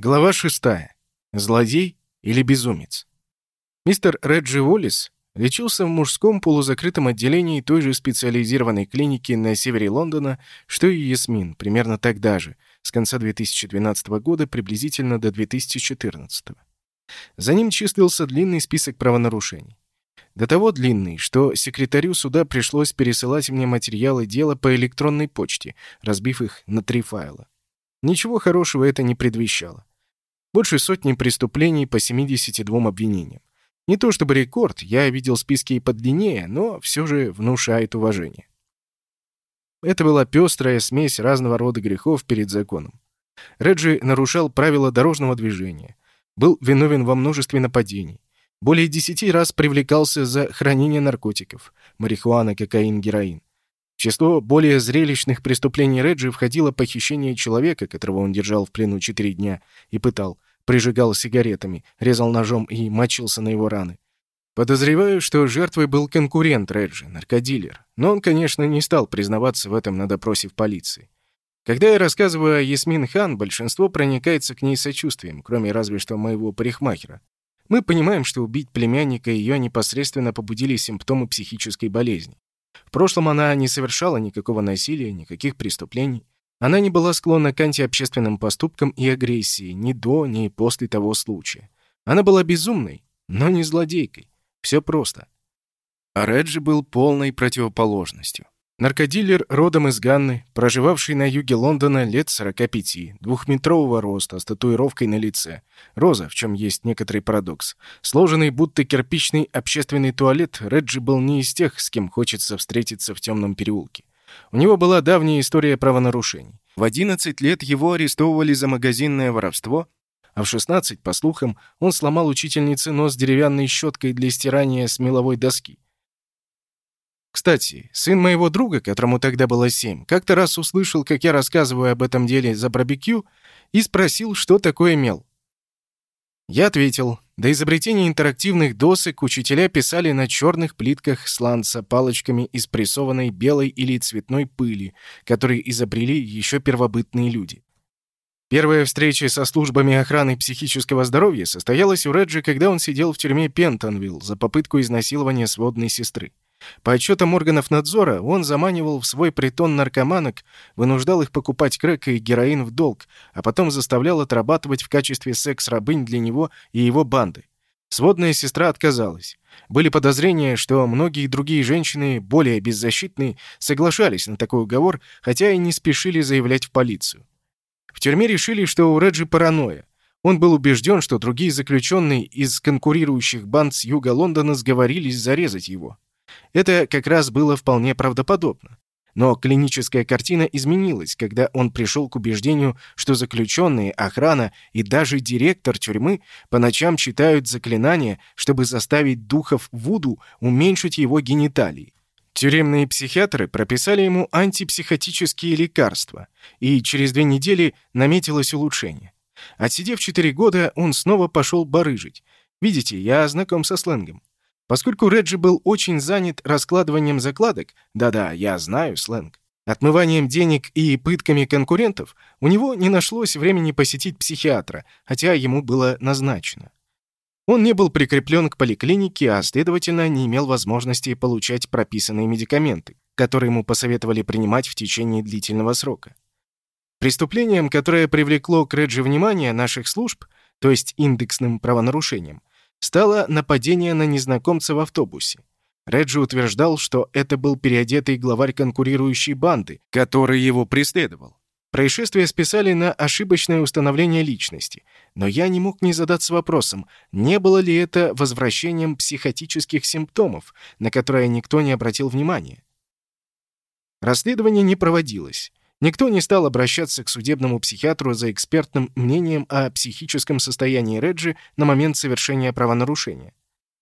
Глава 6. Злодей или безумец? Мистер Реджи Уоллес лечился в мужском полузакрытом отделении той же специализированной клиники на севере Лондона, что и Ясмин, примерно тогда же, с конца 2012 года приблизительно до 2014. За ним числился длинный список правонарушений. До того длинный, что секретарю суда пришлось пересылать мне материалы дела по электронной почте, разбив их на три файла. Ничего хорошего это не предвещало. Больше сотни преступлений по 72 обвинениям. Не то чтобы рекорд, я видел списки и подлиннее, но все же внушает уважение. Это была пестрая смесь разного рода грехов перед законом. Реджи нарушал правила дорожного движения, был виновен во множестве нападений, более десяти раз привлекался за хранение наркотиков, марихуана, кокаин, героин. В число более зрелищных преступлений Реджи входило похищение человека, которого он держал в плену четыре дня и пытал, прижигал сигаретами, резал ножом и мочился на его раны. Подозреваю, что жертвой был конкурент Реджи, наркодилер, но он, конечно, не стал признаваться в этом на допросе в полиции. Когда я рассказываю о Ясмин Хан, большинство проникается к ней сочувствием, кроме разве что моего парикмахера. Мы понимаем, что убить племянника ее непосредственно побудили симптомы психической болезни. В прошлом она не совершала никакого насилия, никаких преступлений. Она не была склонна к антиобщественным поступкам и агрессии ни до, ни после того случая. Она была безумной, но не злодейкой. Все просто. А Реджи был полной противоположностью. Наркодилер родом из Ганны, проживавший на юге Лондона лет 45, двухметрового роста, с татуировкой на лице. Роза, в чем есть некоторый парадокс. Сложенный будто кирпичный общественный туалет, Реджи был не из тех, с кем хочется встретиться в темном переулке. У него была давняя история правонарушений. В 11 лет его арестовывали за магазинное воровство, а в 16, по слухам, он сломал учительнице нос деревянной щеткой для стирания с меловой доски. Кстати, сын моего друга, которому тогда было семь, как-то раз услышал, как я рассказываю об этом деле за барбекю, и спросил, что такое мел. Я ответил, до изобретения интерактивных досок учителя писали на черных плитках сланца палочками из прессованной белой или цветной пыли, которые изобрели еще первобытные люди. Первая встреча со службами охраны психического здоровья состоялась у Реджи, когда он сидел в тюрьме Пентонвилл за попытку изнасилования сводной сестры. По отчетам органов надзора, он заманивал в свой притон наркоманок, вынуждал их покупать крэк и героин в долг, а потом заставлял отрабатывать в качестве секс-рабынь для него и его банды. Сводная сестра отказалась. Были подозрения, что многие другие женщины, более беззащитные, соглашались на такой уговор, хотя и не спешили заявлять в полицию. В тюрьме решили, что у Реджи паранойя. Он был убежден, что другие заключенные из конкурирующих банд с юга Лондона сговорились зарезать его. Это как раз было вполне правдоподобно. Но клиническая картина изменилась, когда он пришел к убеждению, что заключенные, охрана и даже директор тюрьмы по ночам читают заклинания, чтобы заставить духов Вуду уменьшить его гениталии. Тюремные психиатры прописали ему антипсихотические лекарства, и через две недели наметилось улучшение. Отсидев четыре года, он снова пошел барыжить. Видите, я знаком со сленгом. Поскольку Реджи был очень занят раскладыванием закладок, да-да, я знаю сленг, отмыванием денег и пытками конкурентов, у него не нашлось времени посетить психиатра, хотя ему было назначено. Он не был прикреплен к поликлинике, а, следовательно, не имел возможности получать прописанные медикаменты, которые ему посоветовали принимать в течение длительного срока. Преступлением, которое привлекло к Реджи внимание наших служб, то есть индексным правонарушением, стало нападение на незнакомца в автобусе. Реджи утверждал, что это был переодетый главарь конкурирующей банды, который его преследовал. Происшествие списали на ошибочное установление личности, но я не мог не задаться вопросом, не было ли это возвращением психотических симптомов, на которые никто не обратил внимания. Расследование не проводилось. Никто не стал обращаться к судебному психиатру за экспертным мнением о психическом состоянии Реджи на момент совершения правонарушения.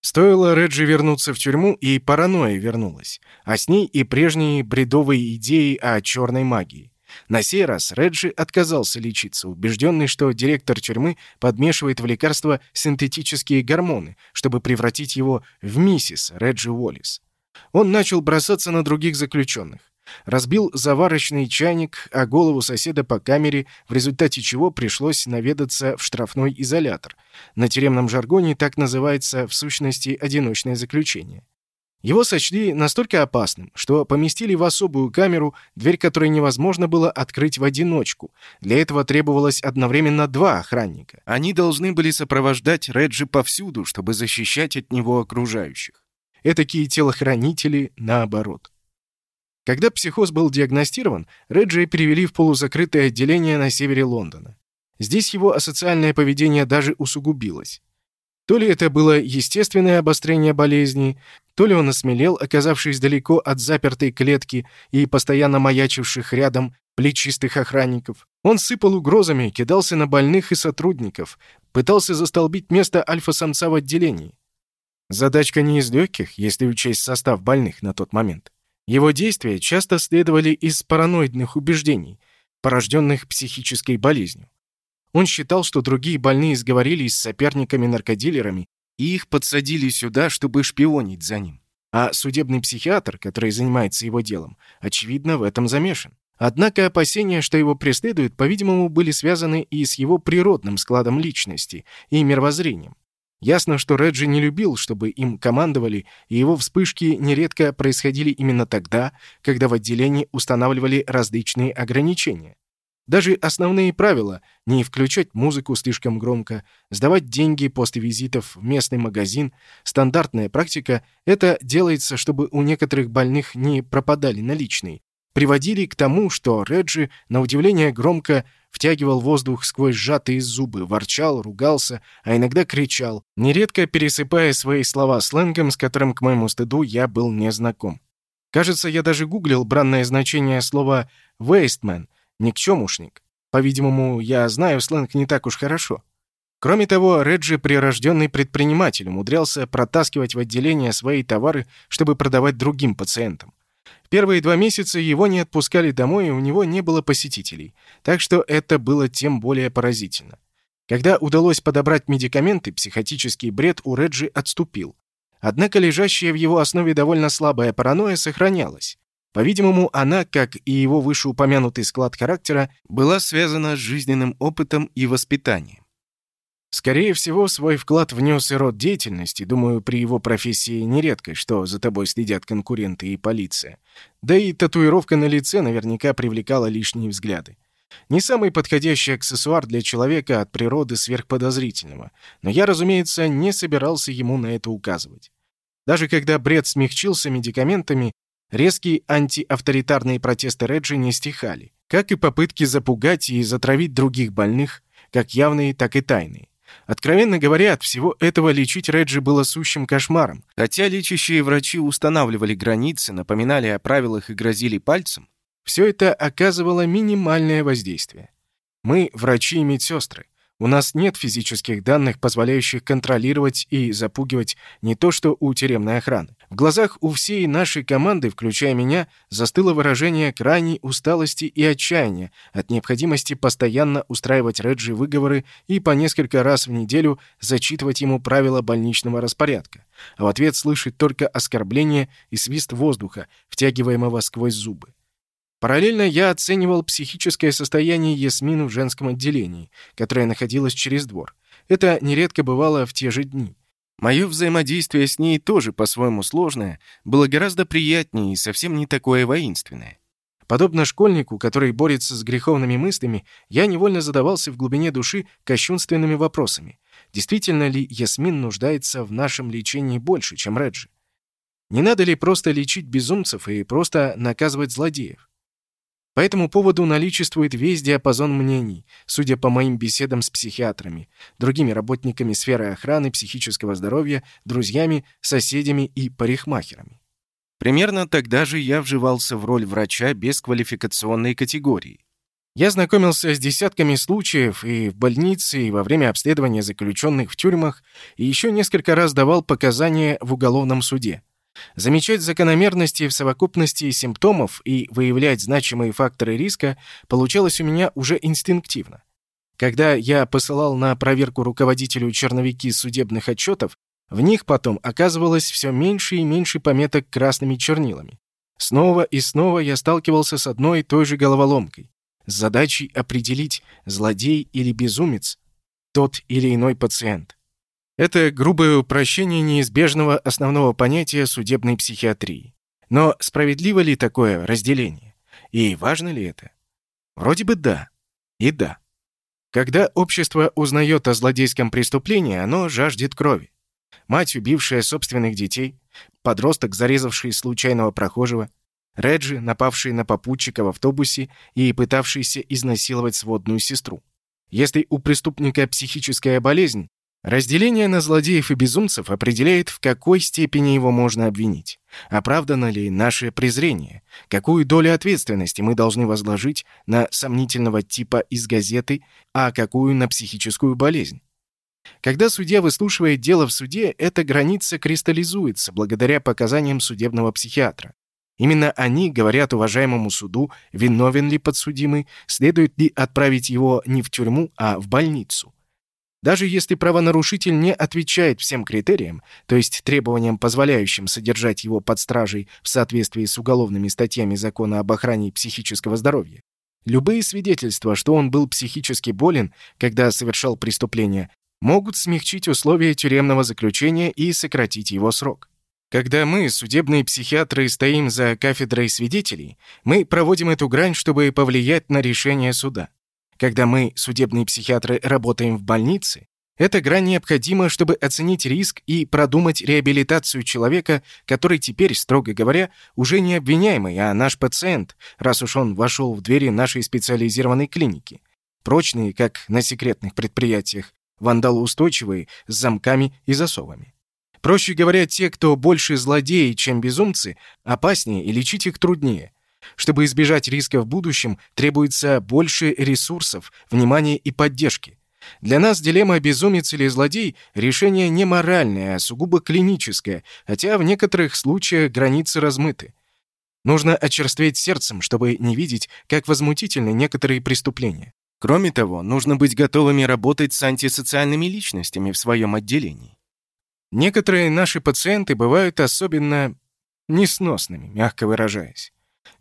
Стоило Реджи вернуться в тюрьму, и паранойя вернулась, а с ней и прежние бредовые идеи о черной магии. На сей раз Реджи отказался лечиться, убежденный, что директор тюрьмы подмешивает в лекарства синтетические гормоны, чтобы превратить его в миссис Реджи Уоллес. Он начал бросаться на других заключенных. Разбил заварочный чайник, а голову соседа по камере, в результате чего пришлось наведаться в штрафной изолятор. На тюремном жаргоне так называется в сущности одиночное заключение. Его сочли настолько опасным, что поместили в особую камеру, дверь которой невозможно было открыть в одиночку. Для этого требовалось одновременно два охранника. Они должны были сопровождать Реджи повсюду, чтобы защищать от него окружающих. Этакие телохранители наоборот. Когда психоз был диагностирован, Реджи перевели в полузакрытое отделение на севере Лондона. Здесь его асоциальное поведение даже усугубилось. То ли это было естественное обострение болезни, то ли он осмелел, оказавшись далеко от запертой клетки и постоянно маячивших рядом плечистых охранников. Он сыпал угрозами, кидался на больных и сотрудников, пытался застолбить место альфа-самца в отделении. Задачка не из легких, если учесть состав больных на тот момент. Его действия часто следовали из параноидных убеждений, порожденных психической болезнью. Он считал, что другие больные сговорились с соперниками-наркодилерами и их подсадили сюда, чтобы шпионить за ним. А судебный психиатр, который занимается его делом, очевидно, в этом замешан. Однако опасения, что его преследуют, по-видимому, были связаны и с его природным складом личности и мировоззрением. Ясно, что Реджи не любил, чтобы им командовали, и его вспышки нередко происходили именно тогда, когда в отделении устанавливали различные ограничения. Даже основные правила — не включать музыку слишком громко, сдавать деньги после визитов в местный магазин, стандартная практика — это делается, чтобы у некоторых больных не пропадали наличные, приводили к тому, что Реджи, на удивление громко, втягивал воздух сквозь сжатые зубы, ворчал, ругался, а иногда кричал, нередко пересыпая свои слова сленгом, с которым, к моему стыду, я был не знаком. Кажется, я даже гуглил бранное значение слова «вейстмен», никчемушник. По-видимому, я знаю сленг не так уж хорошо. Кроме того, Реджи, прирожденный предприниматель, умудрялся протаскивать в отделение свои товары, чтобы продавать другим пациентам. Первые два месяца его не отпускали домой, и у него не было посетителей, так что это было тем более поразительно. Когда удалось подобрать медикаменты, психотический бред у Реджи отступил. Однако лежащая в его основе довольно слабая паранойя сохранялась. По-видимому, она, как и его вышеупомянутый склад характера, была связана с жизненным опытом и воспитанием. Скорее всего, свой вклад внес и род деятельности, думаю, при его профессии нередко, что за тобой следят конкуренты и полиция. Да и татуировка на лице наверняка привлекала лишние взгляды. Не самый подходящий аксессуар для человека от природы сверхподозрительного, но я, разумеется, не собирался ему на это указывать. Даже когда бред смягчился медикаментами, Резкие антиавторитарные протесты Реджи не стихали, как и попытки запугать и затравить других больных, как явные, так и тайные. Откровенно говоря, от всего этого лечить Реджи было сущим кошмаром. Хотя лечащие врачи устанавливали границы, напоминали о правилах и грозили пальцем, все это оказывало минимальное воздействие. Мы, врачи и медсестры, у нас нет физических данных, позволяющих контролировать и запугивать не то что у тюремной охраны. В глазах у всей нашей команды, включая меня, застыло выражение крайней усталости и отчаяния от необходимости постоянно устраивать Реджи выговоры и по несколько раз в неделю зачитывать ему правила больничного распорядка, а в ответ слышать только оскорбление и свист воздуха, втягиваемого сквозь зубы. Параллельно я оценивал психическое состояние Ясмин в женском отделении, которое находилось через двор. Это нередко бывало в те же дни. Мое взаимодействие с ней тоже по-своему сложное, было гораздо приятнее и совсем не такое воинственное. Подобно школьнику, который борется с греховными мыслями, я невольно задавался в глубине души кощунственными вопросами. Действительно ли Ясмин нуждается в нашем лечении больше, чем Реджи? Не надо ли просто лечить безумцев и просто наказывать злодеев? По этому поводу наличествует весь диапазон мнений, судя по моим беседам с психиатрами, другими работниками сферы охраны психического здоровья, друзьями, соседями и парикмахерами. Примерно тогда же я вживался в роль врача без квалификационной категории. Я знакомился с десятками случаев и в больнице, и во время обследования заключенных в тюрьмах, и еще несколько раз давал показания в уголовном суде. Замечать закономерности в совокупности симптомов и выявлять значимые факторы риска получалось у меня уже инстинктивно. Когда я посылал на проверку руководителю черновики судебных отчетов, в них потом оказывалось все меньше и меньше пометок красными чернилами. Снова и снова я сталкивался с одной и той же головоломкой, с задачей определить, злодей или безумец, тот или иной пациент. Это грубое упрощение неизбежного основного понятия судебной психиатрии. Но справедливо ли такое разделение? И важно ли это? Вроде бы да. И да. Когда общество узнает о злодейском преступлении, оно жаждет крови. Мать, убившая собственных детей, подросток, зарезавший случайного прохожего, Реджи, напавший на попутчика в автобусе и пытавшийся изнасиловать сводную сестру. Если у преступника психическая болезнь, разделение на злодеев и безумцев определяет, в какой степени его можно обвинить. Оправдано ли наше презрение? Какую долю ответственности мы должны возложить на сомнительного типа из газеты, а какую на психическую болезнь? Когда судья выслушивает дело в суде, эта граница кристаллизуется благодаря показаниям судебного психиатра. Именно они говорят уважаемому суду, виновен ли подсудимый, следует ли отправить его не в тюрьму, а в больницу. Даже если правонарушитель не отвечает всем критериям, то есть требованиям, позволяющим содержать его под стражей в соответствии с уголовными статьями Закона об охране психического здоровья, любые свидетельства, что он был психически болен, когда совершал преступление, могут смягчить условия тюремного заключения и сократить его срок. Когда мы, судебные психиатры, стоим за кафедрой свидетелей, мы проводим эту грань, чтобы повлиять на решение суда. Когда мы, судебные психиатры, работаем в больнице, эта грань необходима, чтобы оценить риск и продумать реабилитацию человека, который теперь, строго говоря, уже не обвиняемый, а наш пациент, раз уж он вошел в двери нашей специализированной клиники. Прочные, как на секретных предприятиях, вандалоустойчивые, с замками и засовами. Проще говоря, те, кто больше злодеи, чем безумцы, опаснее и лечить их труднее. Чтобы избежать риска в будущем, требуется больше ресурсов, внимания и поддержки. Для нас дилемма безумец или злодей – решение не моральное, а сугубо клиническое, хотя в некоторых случаях границы размыты. Нужно очерстветь сердцем, чтобы не видеть, как возмутительны некоторые преступления. Кроме того, нужно быть готовыми работать с антисоциальными личностями в своем отделении. Некоторые наши пациенты бывают особенно несносными, мягко выражаясь.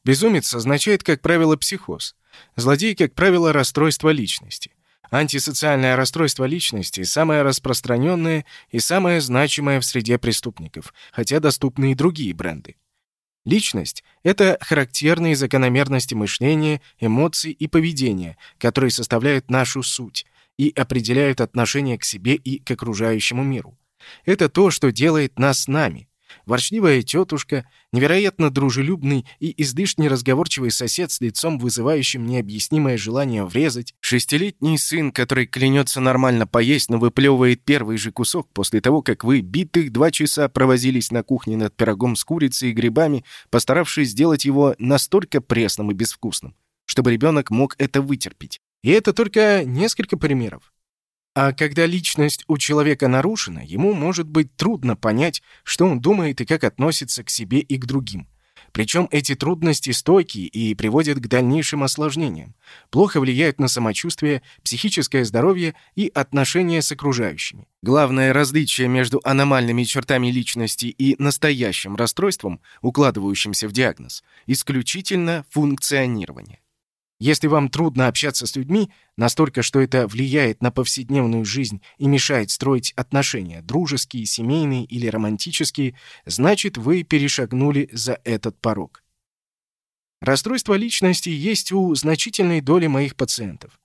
Безумец означает, как правило, психоз. Злодей, как правило, расстройство личности. Антисоциальное расстройство личности – самое распространенное и самое значимое в среде преступников, хотя доступны и другие бренды. Личность – это характерные закономерности мышления, эмоций и поведения, которые составляют нашу суть и определяют отношение к себе и к окружающему миру. Это то, что делает нас нами. Ворчливая тетушка, невероятно дружелюбный и излишне разговорчивый сосед с лицом, вызывающим необъяснимое желание врезать, шестилетний сын, который клянется нормально поесть, но выплевывает первый же кусок после того, как вы битых два часа провозились на кухне над пирогом с курицей и грибами, постаравшись сделать его настолько пресным и безвкусным, чтобы ребенок мог это вытерпеть. И это только несколько примеров. А когда личность у человека нарушена, ему может быть трудно понять, что он думает и как относится к себе и к другим. Причем эти трудности стойкие и приводят к дальнейшим осложнениям, плохо влияют на самочувствие, психическое здоровье и отношения с окружающими. Главное различие между аномальными чертами личности и настоящим расстройством, укладывающимся в диагноз, исключительно функционирование. Если вам трудно общаться с людьми, настолько, что это влияет на повседневную жизнь и мешает строить отношения, дружеские, семейные или романтические, значит, вы перешагнули за этот порог. Расстройство личности есть у значительной доли моих пациентов.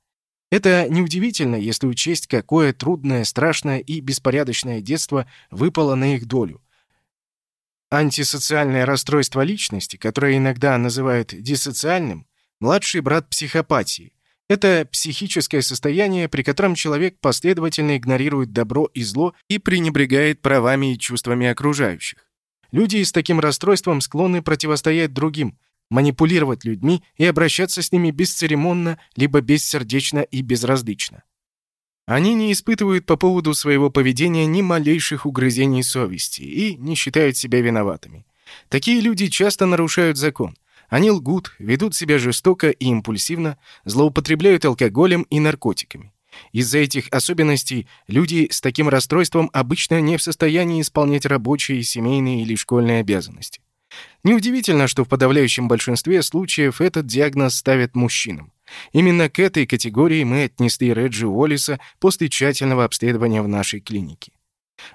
Это неудивительно, если учесть, какое трудное, страшное и беспорядочное детство выпало на их долю. Антисоциальное расстройство личности, которое иногда называют диссоциальным, Младший брат психопатии. Это психическое состояние, при котором человек последовательно игнорирует добро и зло и пренебрегает правами и чувствами окружающих. Люди с таким расстройством склонны противостоять другим, манипулировать людьми и обращаться с ними бесцеремонно, либо бессердечно и безразлично. Они не испытывают по поводу своего поведения ни малейших угрызений совести и не считают себя виноватыми. Такие люди часто нарушают закон, они лгут, ведут себя жестоко и импульсивно, злоупотребляют алкоголем и наркотиками. Из-за этих особенностей люди с таким расстройством обычно не в состоянии исполнять рабочие, семейные или школьные обязанности. Неудивительно, что в подавляющем большинстве случаев этот диагноз ставят мужчинам. Именно к этой категории мы отнесли Реджи Уоллиса после тщательного обследования в нашей клинике.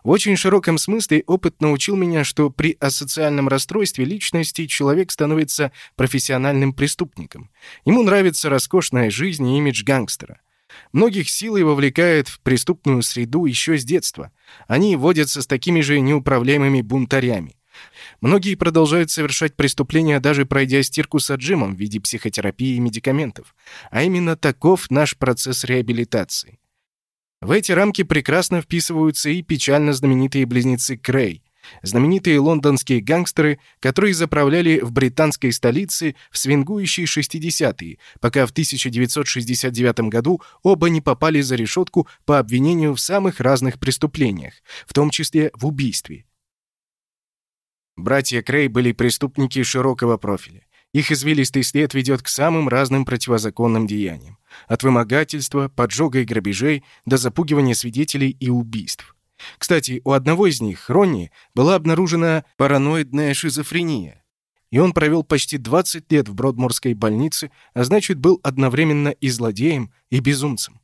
В очень широком смысле опыт научил меня, что при асоциальном расстройстве личности человек становится профессиональным преступником. Ему нравится роскошная жизнь и имидж гангстера. Многих силой вовлекает в преступную среду еще с детства. Они водятся с такими же неуправляемыми бунтарями. Многие продолжают совершать преступления, даже пройдя стирку с отжимом в виде психотерапии и медикаментов. А именно таков наш процесс реабилитации. В эти рамки прекрасно вписываются и печально знаменитые близнецы Крей, знаменитые лондонские гангстеры, которые заправляли в британской столице в свингующие 60-е, пока в 1969 году оба не попали за решетку по обвинению в самых разных преступлениях, в том числе в убийстве. Братья Крей были преступники широкого профиля. Их извилистый след ведет к самым разным противозаконным деяниям. От вымогательства, поджога и грабежей до запугивания свидетелей и убийств. Кстати, у одного из них, Ронни, была обнаружена параноидная шизофрения. И он провел почти 20 лет в Бродморской больнице, а значит, был одновременно и злодеем, и безумцем.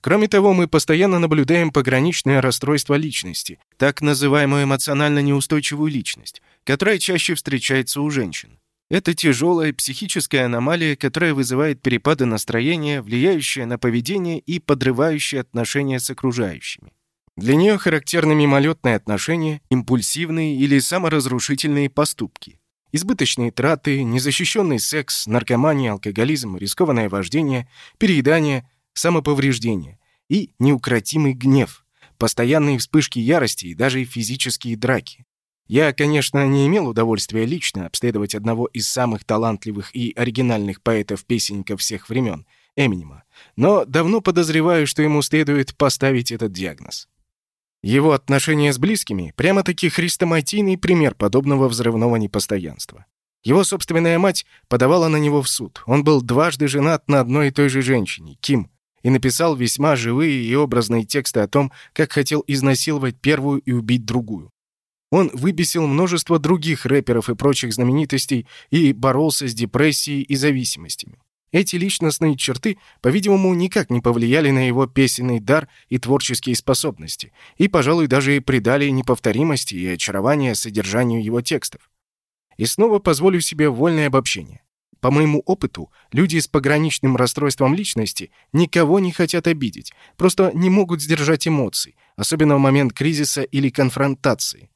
Кроме того, мы постоянно наблюдаем пограничное расстройство личности, так называемую эмоционально неустойчивую личность, которая чаще встречается у женщин. Это тяжелая психическая аномалия, которая вызывает перепады настроения, влияющие на поведение и подрывающие отношения с окружающими. Для нее характерны мимолетные отношения, импульсивные или саморазрушительные поступки. Избыточные траты, незащищенный секс, наркомания, алкоголизм, рискованное вождение, переедание, самоповреждение и неукротимый гнев, постоянные вспышки ярости и даже физические драки. Я, конечно, не имел удовольствия лично обследовать одного из самых талантливых и оригинальных поэтов-песенников всех времен, Эминема, но давно подозреваю, что ему следует поставить этот диагноз. Его отношения с близкими — прямо-таки хрестоматийный пример подобного взрывного непостоянства. Его собственная мать подавала на него в суд. Он был дважды женат на одной и той же женщине, Ким, и написал весьма живые и образные тексты о том, как хотел изнасиловать первую и убить другую. Он выбесил множество других рэперов и прочих знаменитостей и боролся с депрессией и зависимостями. Эти личностные черты, по-видимому, никак не повлияли на его песенный дар и творческие способности, и, пожалуй, даже и придали неповторимости и очарования содержанию его текстов. И снова позволю себе вольное обобщение. По моему опыту, люди с пограничным расстройством личности никого не хотят обидеть, просто не могут сдержать эмоций, особенно в момент кризиса или конфронтации.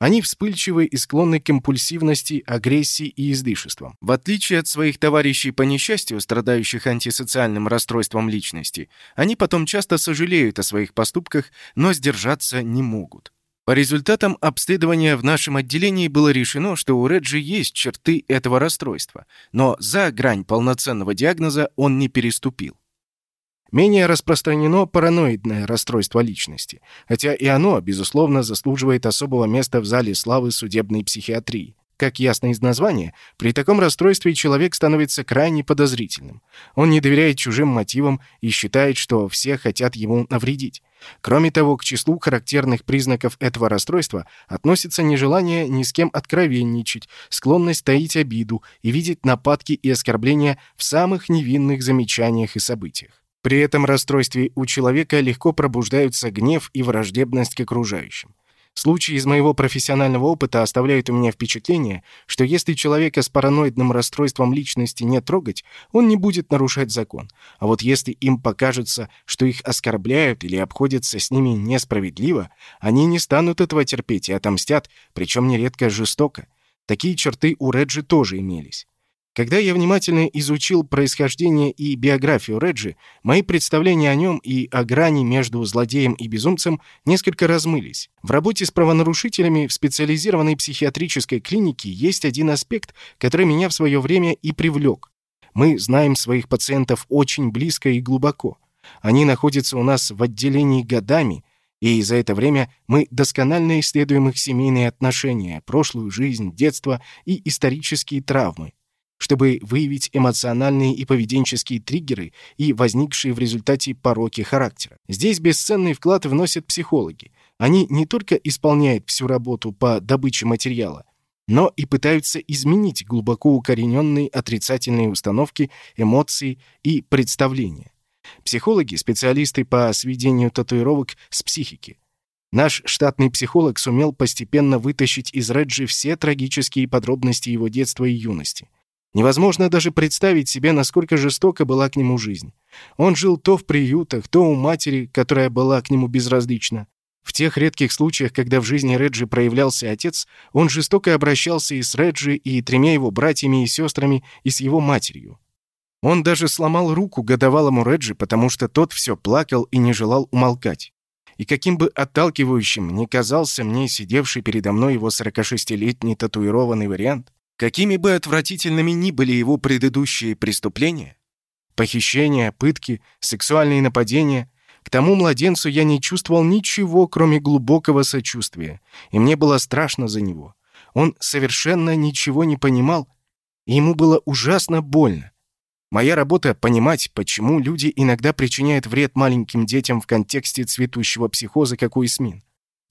Они вспыльчивы и склонны к импульсивности, агрессии и излишествам. В отличие от своих товарищей по несчастью, страдающих антисоциальным расстройством личности, они потом часто сожалеют о своих поступках, но сдержаться не могут. По результатам обследования в нашем отделении было решено, что у Реджи есть черты этого расстройства, но за грань полноценного диагноза он не переступил. Менее распространено параноидное расстройство личности, хотя и оно, безусловно, заслуживает особого места в зале славы судебной психиатрии. Как ясно из названия, при таком расстройстве человек становится крайне подозрительным. Он не доверяет чужим мотивам и считает, что все хотят ему навредить. Кроме того, к числу характерных признаков этого расстройства относится нежелание ни с кем откровенничать, склонность таить обиду и видеть нападки и оскорбления в самых невинных замечаниях и событиях. При этом расстройстве у человека легко пробуждаются гнев и враждебность к окружающим. Случаи из моего профессионального опыта оставляют у меня впечатление, что если человека с параноидным расстройством личности не трогать, он не будет нарушать закон. А вот если им покажется, что их оскорбляют или обходятся с ними несправедливо, они не станут этого терпеть и отомстят, причем нередко жестоко. Такие черты у Реджи тоже имелись. Когда я внимательно изучил происхождение и биографию Реджи, мои представления о нем и о грани между злодеем и безумцем несколько размылись. В работе с правонарушителями в специализированной психиатрической клинике есть один аспект, который меня в свое время и привлек. Мы знаем своих пациентов очень близко и глубоко. Они находятся у нас в отделении годами, и за это время мы досконально исследуем их семейные отношения, прошлую жизнь, детство и исторические травмы чтобы выявить эмоциональные и поведенческие триггеры и возникшие в результате пороки характера. Здесь бесценный вклад вносят психологи. Они не только исполняют всю работу по добыче материала, но и пытаются изменить глубоко укорененные отрицательные установки, эмоции и представления. Психологи – специалисты по сведению татуировок с психики. Наш штатный психолог сумел постепенно вытащить из Реджи все трагические подробности его детства и юности. Невозможно даже представить себе, насколько жестоко была к нему жизнь. Он жил то в приютах, то у матери, которая была к нему безразлична. В тех редких случаях, когда в жизни Реджи проявлялся отец, он жестоко обращался и с Реджи, и тремя его братьями и сестрами, и с его матерью. Он даже сломал руку годовалому Реджи, потому что тот все плакал и не желал умолкать. И каким бы отталкивающим ни казался мне сидевший передо мной его 46-летний татуированный вариант, какими бы отвратительными ни были его предыдущие преступления, похищения, пытки, сексуальные нападения, к тому младенцу я не чувствовал ничего, кроме глубокого сочувствия, и мне было страшно за него. Он совершенно ничего не понимал, и ему было ужасно больно. Моя работа — понимать, почему люди иногда причиняют вред маленьким детям в контексте цветущего психоза, как у Исмин.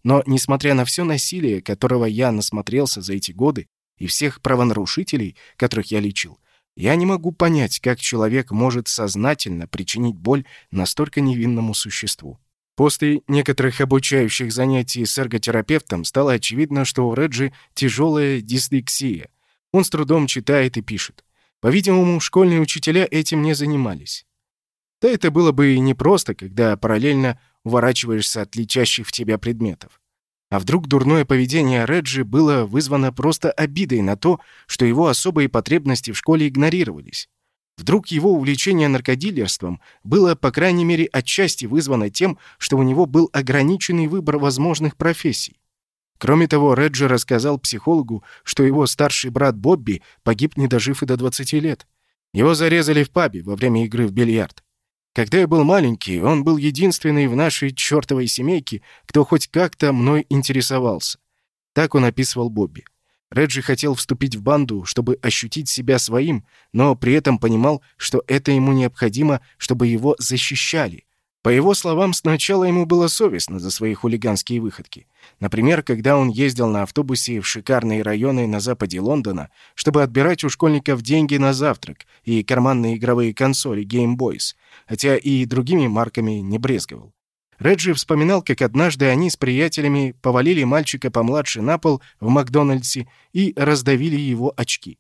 Но, несмотря на все насилие, которого я насмотрелся за эти годы, и всех правонарушителей, которых я лечил, я не могу понять, как человек может сознательно причинить боль настолько невинному существу. После некоторых обучающих занятий с эрготерапевтом стало очевидно, что у Реджи тяжелая дислексия. Он с трудом читает и пишет. По-видимому, школьные учителя этим не занимались. Да это было бы и непросто, когда параллельно уворачиваешься от летящих в тебя предметов. А вдруг дурное поведение Реджи было вызвано просто обидой на то, что его особые потребности в школе игнорировались? Вдруг его увлечение наркодилерством было, по крайней мере, отчасти вызвано тем, что у него был ограниченный выбор возможных профессий? Кроме того, Реджи рассказал психологу, что его старший брат Бобби погиб, не дожив и до 20 лет. Его зарезали в пабе во время игры в бильярд. Когда я был маленький, он был единственный в нашей чертовой семейке, кто хоть как-то мной интересовался. Так он описывал Бобби. Реджи хотел вступить в банду, чтобы ощутить себя своим, но при этом понимал, что это ему необходимо, чтобы его защищали, по его словам, сначала ему было совестно за свои хулиганские выходки. Например, когда он ездил на автобусе в шикарные районы на западе Лондона, чтобы отбирать у школьников деньги на завтрак и карманные игровые консоли Game Boys, хотя и другими марками не брезговал. Реджи вспоминал, как однажды они с приятелями повалили мальчика помладше на пол в Макдональдсе и раздавили его очки.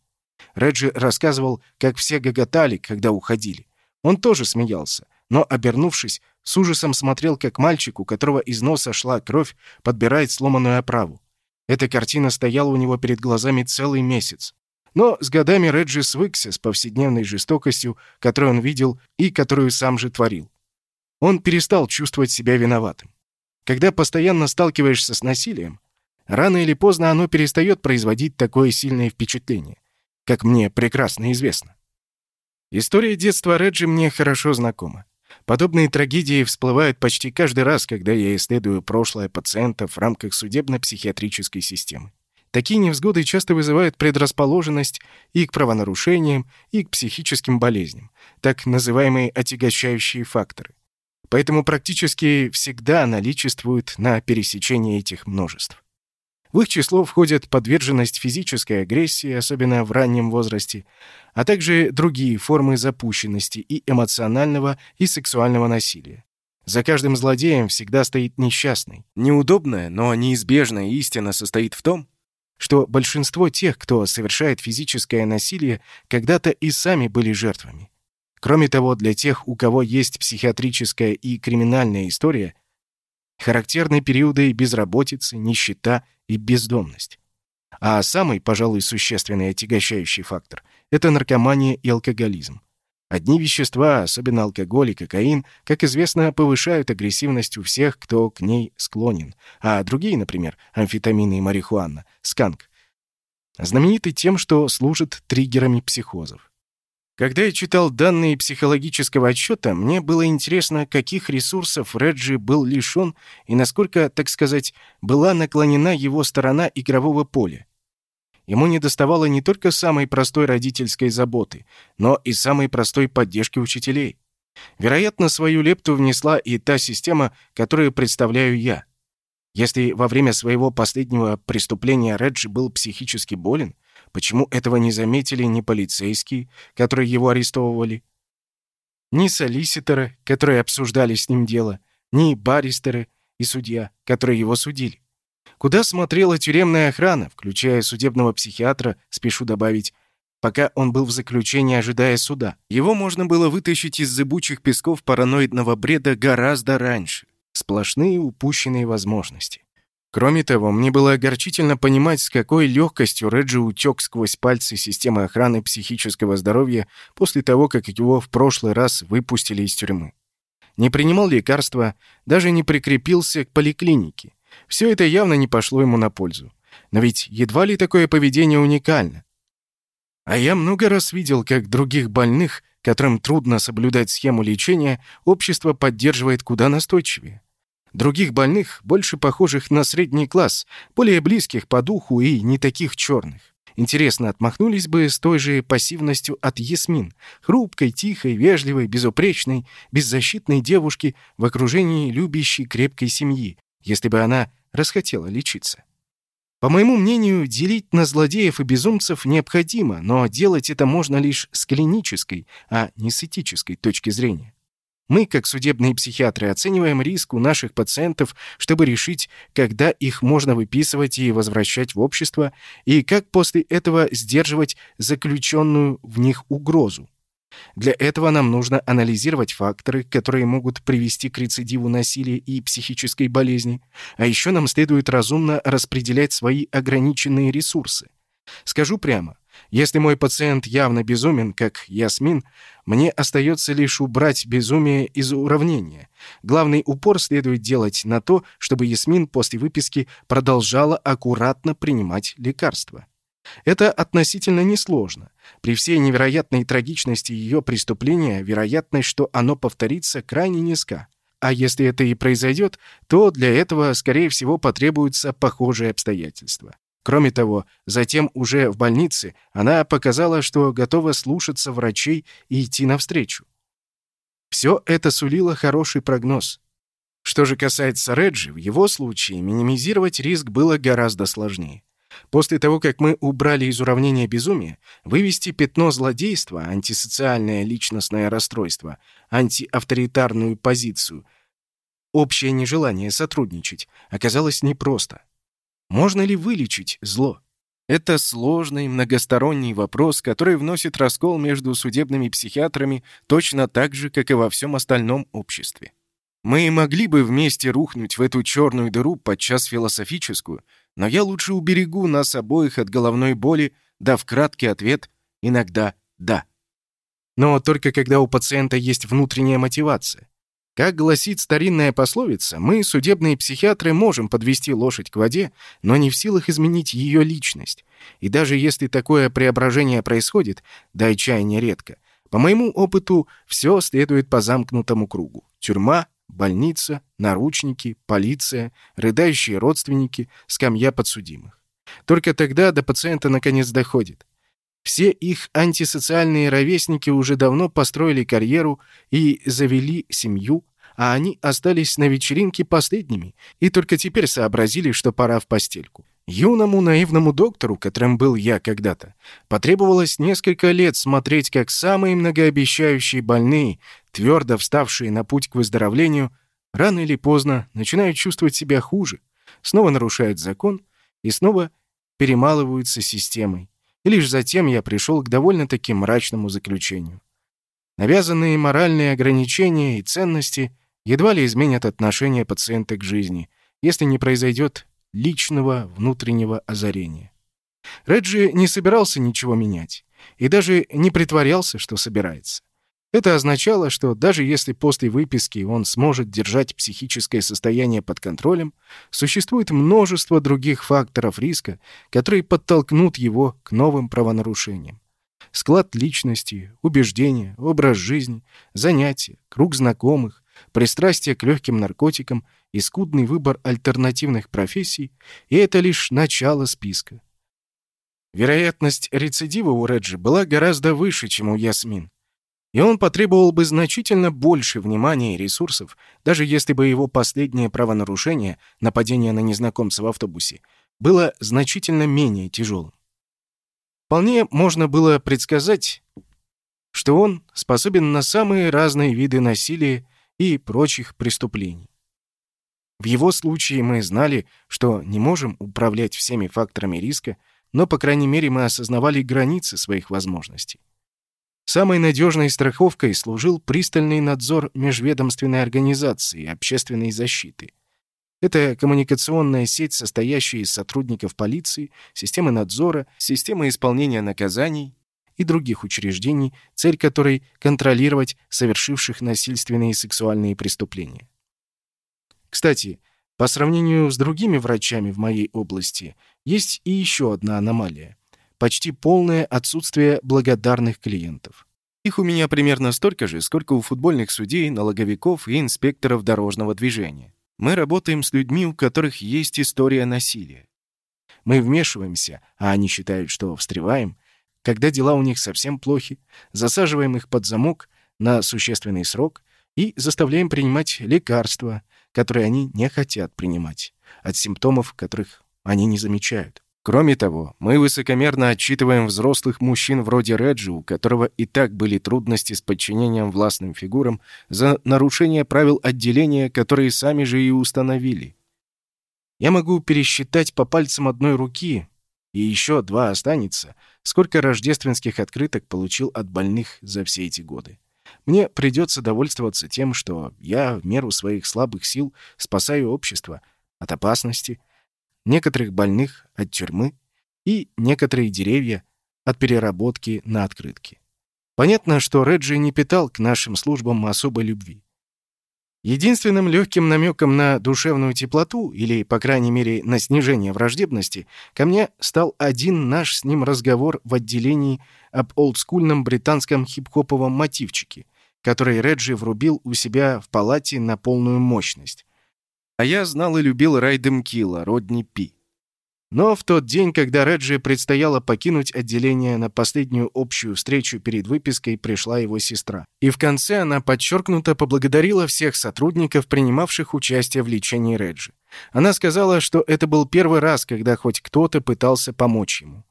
Реджи рассказывал, как все гоготали, когда уходили. Он тоже смеялся, но, обернувшись, с ужасом смотрел, как мальчик, у которого из носа шла кровь, подбирает сломанную оправу. Эта картина стояла у него перед глазами целый месяц. Но с годами Реджи свыкся с повседневной жестокостью, которую он видел и которую сам же творил. Он перестал чувствовать себя виноватым. Когда постоянно сталкиваешься с насилием, рано или поздно оно перестает производить такое сильное впечатление, как мне прекрасно известно. История детства Реджи мне хорошо знакома. Подобные трагедии всплывают почти каждый раз, когда я исследую прошлое пациентов в рамках судебно-психиатрической системы. Такие невзгоды часто вызывают предрасположенность и к правонарушениям, и к психическим болезням, так называемые отягощающие факторы. Поэтому практически всегда наличествуют на пересечении этих множеств. В их число входят подверженность физической агрессии, особенно в раннем возрасте, а также другие формы запущенности и эмоционального, и сексуального насилия. За каждым злодеем всегда стоит несчастный. Неудобная, но неизбежная истина состоит в том, что большинство тех, кто совершает физическое насилие, когда-то и сами были жертвами. Кроме того, для тех, у кого есть психиатрическая и криминальная история, характерны периоды безработицы, нищета и бездомность. А самый, пожалуй, существенный отягощающий фактор – это наркомания и алкоголизм. Одни вещества, особенно алкоголь и кокаин, как известно, повышают агрессивность у всех, кто к ней склонен, а другие, например, амфетамины и марихуана, сканк, знамениты тем, что служат триггерами психозов. Когда я читал данные психологического отчета, мне было интересно, каких ресурсов Реджи был лишен и насколько, так сказать, была наклонена его сторона игрового поля. Ему недоставало не только самой простой родительской заботы, но и самой простой поддержки учителей. Вероятно, свою лепту внесла и та система, которую представляю я. Если во время своего последнего преступления Реджи был психически болен, почему этого не заметили ни полицейские, которые его арестовывали, ни солиситоры, которые обсуждали с ним дело, ни баристеры и судья, которые его судили? Куда смотрела тюремная охрана, включая судебного психиатра, спешу добавить, пока он был в заключении, ожидая суда. Его можно было вытащить из зыбучих песков параноидного бреда гораздо раньше. Сплошные упущенные возможности. Кроме того, мне было огорчительно понимать, с какой легкостью Реджи утек сквозь пальцы системы охраны психического здоровья после того, как его в прошлый раз выпустили из тюрьмы. Не принимал лекарства, даже не прикрепился к поликлинике. Все это явно не пошло ему на пользу. Но ведь едва ли такое поведение уникально. А я много раз видел, как других больных, которым трудно соблюдать схему лечения, общество поддерживает куда настойчивее. Других больных, больше похожих на средний класс, более близких по духу и не таких черных. Интересно, отмахнулись бы с той же пассивностью от Ясмин, хрупкой, тихой, вежливой, безупречной, беззащитной девушки в окружении любящей крепкой семьи, если бы она расхотела лечиться. По моему мнению, делить на злодеев и безумцев необходимо, но делать это можно лишь с клинической, а не с этической точки зрения. Мы, как судебные психиатры, оцениваем риск у наших пациентов, чтобы решить, когда их можно выписывать и возвращать в общество, и как после этого сдерживать заключенную в них угрозу. Для этого нам нужно анализировать факторы, которые могут привести к рецидиву насилия и психической болезни, а еще нам следует разумно распределять свои ограниченные ресурсы. Скажу прямо, если мой пациент явно безумен, как Ясмин, мне остается лишь убрать безумие из уравнения. Главный упор следует делать на то, чтобы Ясмин после выписки продолжала аккуратно принимать лекарства. Это относительно несложно. При всей невероятной трагичности ее преступления вероятность, что оно повторится, крайне низка. А если это и произойдет, то для этого, скорее всего, потребуются похожие обстоятельства. Кроме того, затем уже в больнице она показала, что готова слушаться врачей и идти навстречу. Все это сулило хороший прогноз. Что же касается Реджи, в его случае минимизировать риск было гораздо сложнее. После того, как мы убрали из уравнения безумия, вывести пятно злодейства, антисоциальное личностное расстройство, антиавторитарную позицию, общее нежелание сотрудничать, оказалось непросто. Можно ли вылечить зло? Это сложный, многосторонний вопрос, который вносит раскол между судебными психиатрами точно так же, как и во всем остальном обществе. Мы могли бы вместе рухнуть в эту черную дыру, подчас философическую, но я лучше уберегу нас обоих от головной боли, дав краткий ответ «иногда да». Но только когда у пациента есть внутренняя мотивация. Как гласит старинная пословица, мы, судебные психиатры, можем подвести лошадь к воде, но не в силах изменить ее личность. И даже если такое преображение происходит, да отчаяние редко, по моему опыту, все следует по замкнутому кругу. Тюрьма, Больница, наручники, полиция, рыдающие родственники, скамья подсудимых. Только тогда до пациента наконец доходит. Все их антисоциальные ровесники уже давно построили карьеру и завели семью, а они остались на вечеринке последними и только теперь сообразили, что пора в постельку. Юному наивному доктору, которым был я когда-то, потребовалось несколько лет смотреть, как самые многообещающие больные, твердо вставшие на путь к выздоровлению, рано или поздно начинают чувствовать себя хуже, снова нарушают закон и снова перемалываются системой. Лишь затем я пришел к довольно-таки мрачному заключению. Навязанные моральные ограничения и ценности едва ли изменят отношение пациента к жизни, если не произойдет личного внутреннего озарения. Реджи не собирался ничего менять и даже не притворялся, что собирается. Это означало, что даже если после выписки он сможет держать психическое состояние под контролем, существует множество других факторов риска, которые подтолкнут его к новым правонарушениям. Склад личности, убеждения, образ жизни, занятия, круг знакомых, пристрастие к легким наркотикам и скудный выбор альтернативных профессий, и это лишь начало списка. Вероятность рецидива у Реджи была гораздо выше, чем у Ясмин. И он потребовал бы значительно больше внимания и ресурсов, даже если бы его последнее правонарушение, нападение на незнакомца в автобусе, было значительно менее тяжелым. Вполне можно было предсказать, что он способен на самые разные виды насилия и прочих преступлений. В его случае мы знали, что не можем управлять всеми факторами риска, но, по крайней мере, мы осознавали границы своих возможностей. Самой надежной страховкой служил пристальный надзор межведомственной организации общественной защиты. Это коммуникационная сеть, состоящая из сотрудников полиции, системы надзора, системы исполнения наказаний и других учреждений, цель которой — контролировать совершивших насильственные и сексуальные преступления. Кстати, по сравнению с другими врачами в моей области, есть и еще одна аномалия. Почти полное отсутствие благодарных клиентов. Их у меня примерно столько же, сколько у футбольных судей, налоговиков и инспекторов дорожного движения. Мы работаем с людьми, у которых есть история насилия. Мы вмешиваемся, а они считают, что встреваем, когда дела у них совсем плохи, засаживаем их под замок на существенный срок и заставляем принимать лекарства, которые они не хотят принимать, от симптомов, которых они не замечают. Кроме того, мы высокомерно отчитываем взрослых мужчин вроде Реджи, у которого и так были трудности с подчинением властным фигурам, за нарушение правил отделения, которые сами же и установили. Я могу пересчитать по пальцам одной руки, и еще два останется, сколько рождественских открыток получил от больных за все эти годы. Мне придется довольствоваться тем, что я в меру своих слабых сил спасаю общество от опасности, некоторых больных от тюрьмы и некоторые деревья от переработки на открытки. Понятно, что Реджи не питал к нашим службам особой любви. Единственным легким намеком на душевную теплоту, или, по крайней мере, на снижение враждебности, ко мне стал один наш с ним разговор в отделении об олдскульном британском хип-хоповом мотивчике, который Реджи врубил у себя в палате на полную мощность. А я знал и любил Райдем Килла, Родни Пи. Но в тот день, когда Реджи предстояло покинуть отделение на последнюю общую встречу перед выпиской, пришла его сестра. И в конце она подчеркнуто поблагодарила всех сотрудников, принимавших участие в лечении Реджи. Она сказала, что это был первый раз, когда хоть кто-то пытался помочь ему.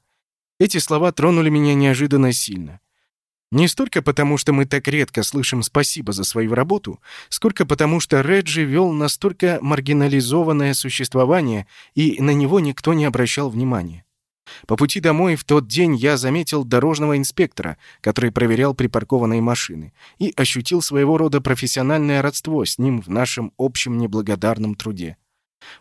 Эти слова тронули меня неожиданно сильно. Не столько потому, что мы так редко слышим «спасибо» за свою работу, сколько потому, что Реджи вел настолько маргинализованное существование, и на него никто не обращал внимания. По пути домой в тот день я заметил дорожного инспектора, который проверял припаркованные машины, и ощутил своего рода профессиональное родство с ним в нашем общем неблагодарном труде.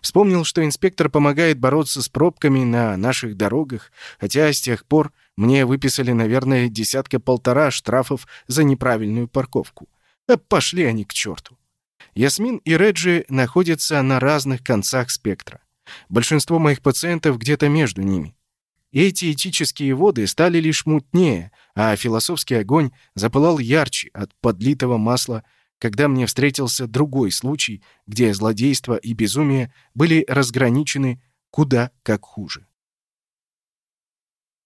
Вспомнил, что инспектор помогает бороться с пробками на наших дорогах, хотя с тех пор мне выписали, наверное, десятка-полтора штрафов за неправильную парковку. А пошли они к черту. Ясмин и Реджи находятся на разных концах спектра. Большинство моих пациентов где-то между ними. эти этические воды стали лишь мутнее, а философский огонь запылал ярче от подлитого масла, когда мне встретился другой случай, где злодейство и безумие были разграничены куда как хуже.